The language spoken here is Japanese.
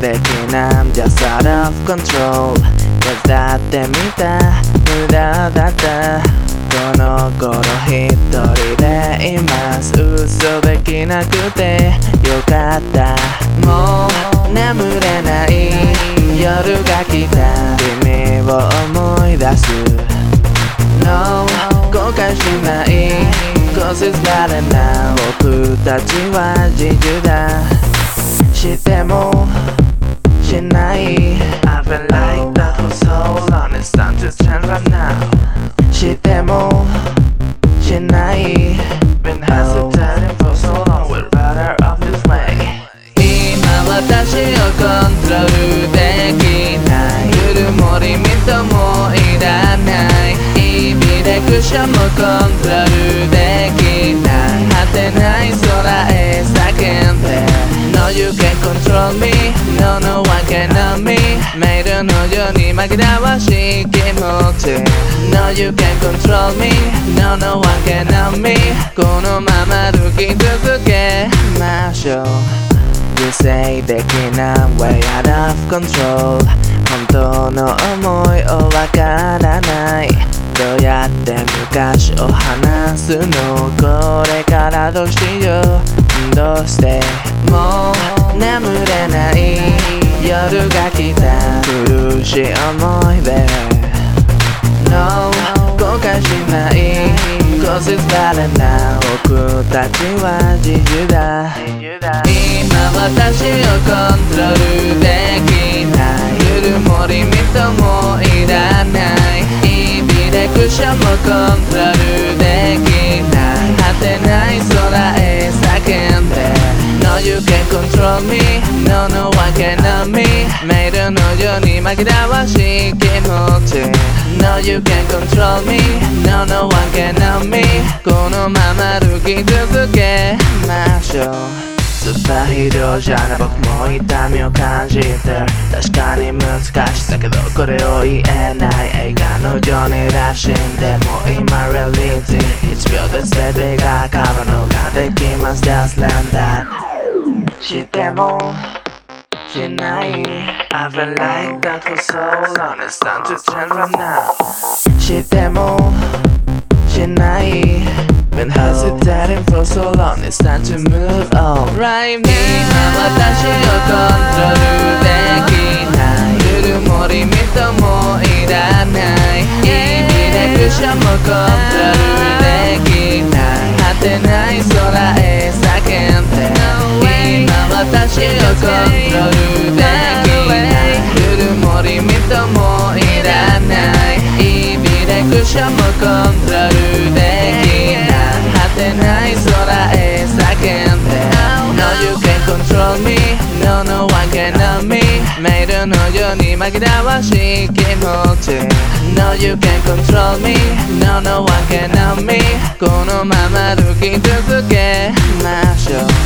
できなん Just out of control 手伝ってみた無駄だったこの頃一人でい。ます嘘できなくてよかったもう眠れない。夜が来た君を思い。出す No 後悔しない。Cause it's better now 僕たちは自由だしてもしない I've been like that for so long It's time to change right now してもしない Been hesitating for so long We're better off this way 今私をコントロールできないゆるもりみともいらない日々でクッションもコントロールできない果てない空へ No you can control me No no one can know me メールのように紛らわしい気持ち No you can control me No no one can know me このまま歩き続けましょう You say できない way out of control 本当の思いをわからないどうやって昔を話すのこれからどうしようどうして眠れない。夜が来た。苦しい思い出。No 後悔しない。Cause it's better now 僕たちは自由だ。今私をコントロールできない。ゆるもりみともいらない。日々でクションもコントロール。You can control me. No no one can know me. メールのように紛らわしい気持ち No you can control me. No no one can know me. このまま歩き続けましょうスーパーヒーローじゃな僕も痛みを感じてる確かに難しさけどこれを言えない映画のようにらしんでも今レリティ1秒で全てが変わるのができます Just l a n that してもしない I've been like that for so long It's time to change right now してもしない Been hesitating for so long It's time to move on Right now 今私をコントロール コントロールできないゆるもりみともいらない日々でクションもコントロールできない果てない空へ叫んで No you can control me No no one can know me メールのように紛らわしい気持ち No you can control me No no one can know me このまま歩き続けましょう